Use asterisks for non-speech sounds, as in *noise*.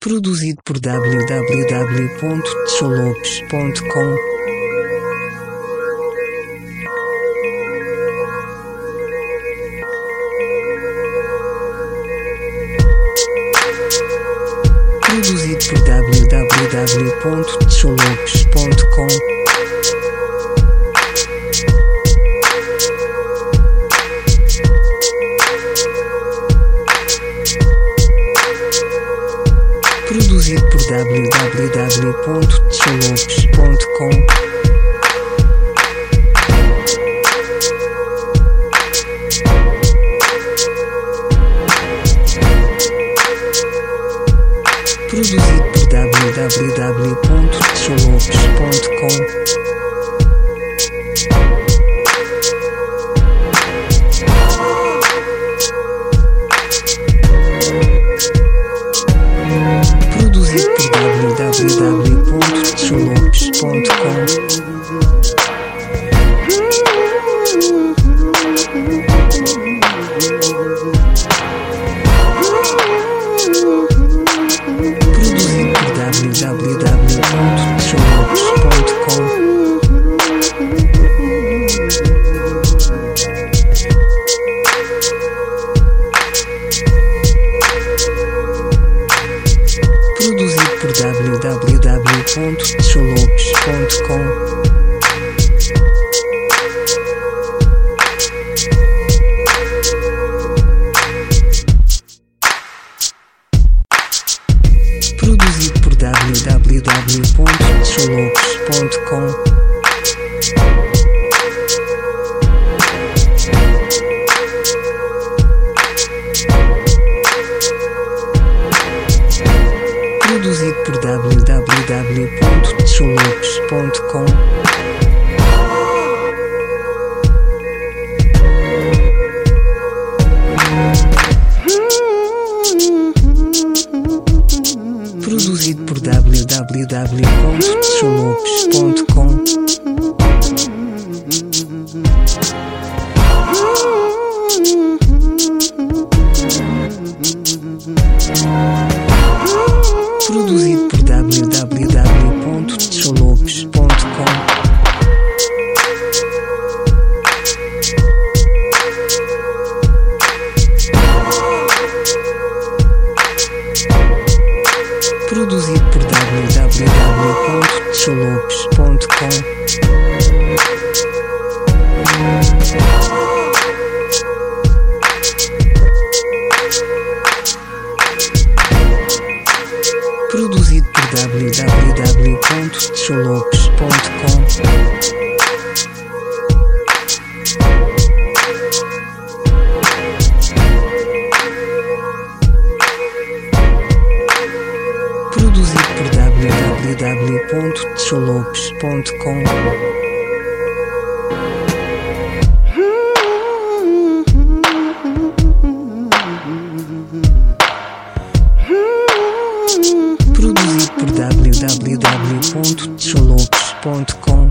Produzido por www.tcholopes.com Produzido por www.tcholopes.com disponível por www.tchonopes.com. Produzido por www.tchonopes.com. www.chulopes.com Produzido por www.chulopes.com lixologos.com Produzido por www.lixologos.com Produzido por www www.tcholopes.com Produzido por www.tcholopes.com Produzido www.solopes.com Produzido por www.tcholopes.com Mm-hmm. *laughs* Produzido por www.tcholopes.com